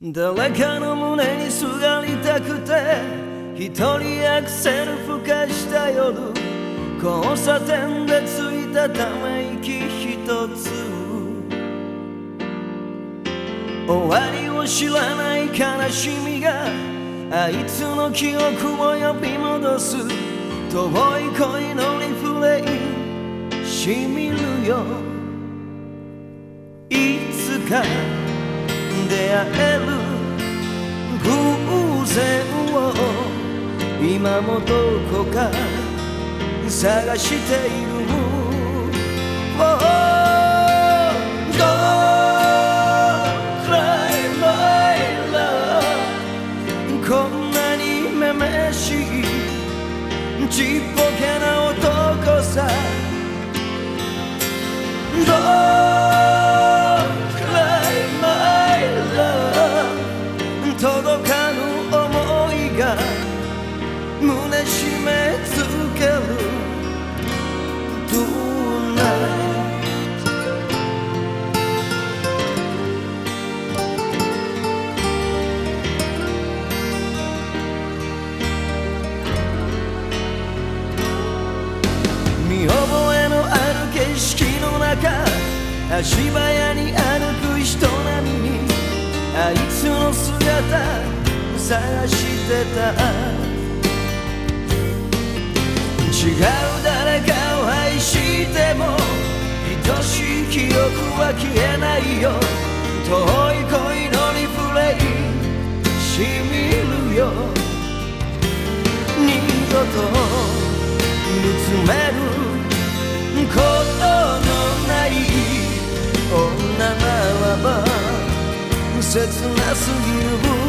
誰かの胸にすがりたくて一人アクセル吹かした夜交差点でついたため息一つ。終わりを知らない悲しみがあいつの記憶を呼び戻す遠い恋のリフレインしみるよ。いつか出会える偶然を今もどこか探している届かぬ想いが胸締め付ける。Tonight 見覚えのある景色の中足早に歩く人並みにあいつの姿探してた。違う誰かを愛しても愛しい記憶は消えないよ。遠い恋の切なすぎ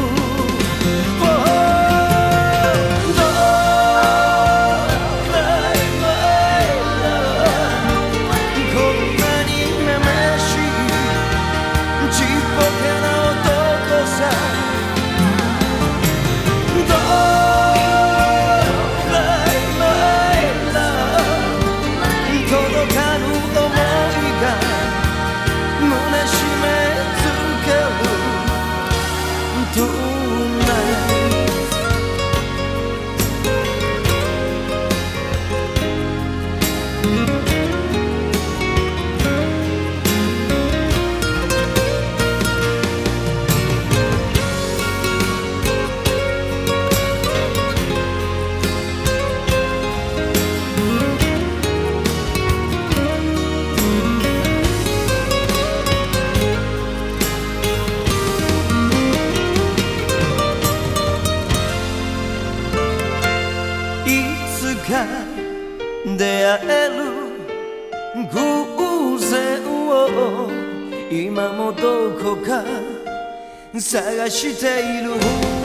が出会える偶然を今もどこか探している